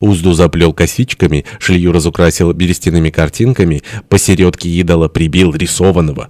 Узду заплел косичками, шлью разукрасил берестяными картинками, посередке идола прибил рисованного.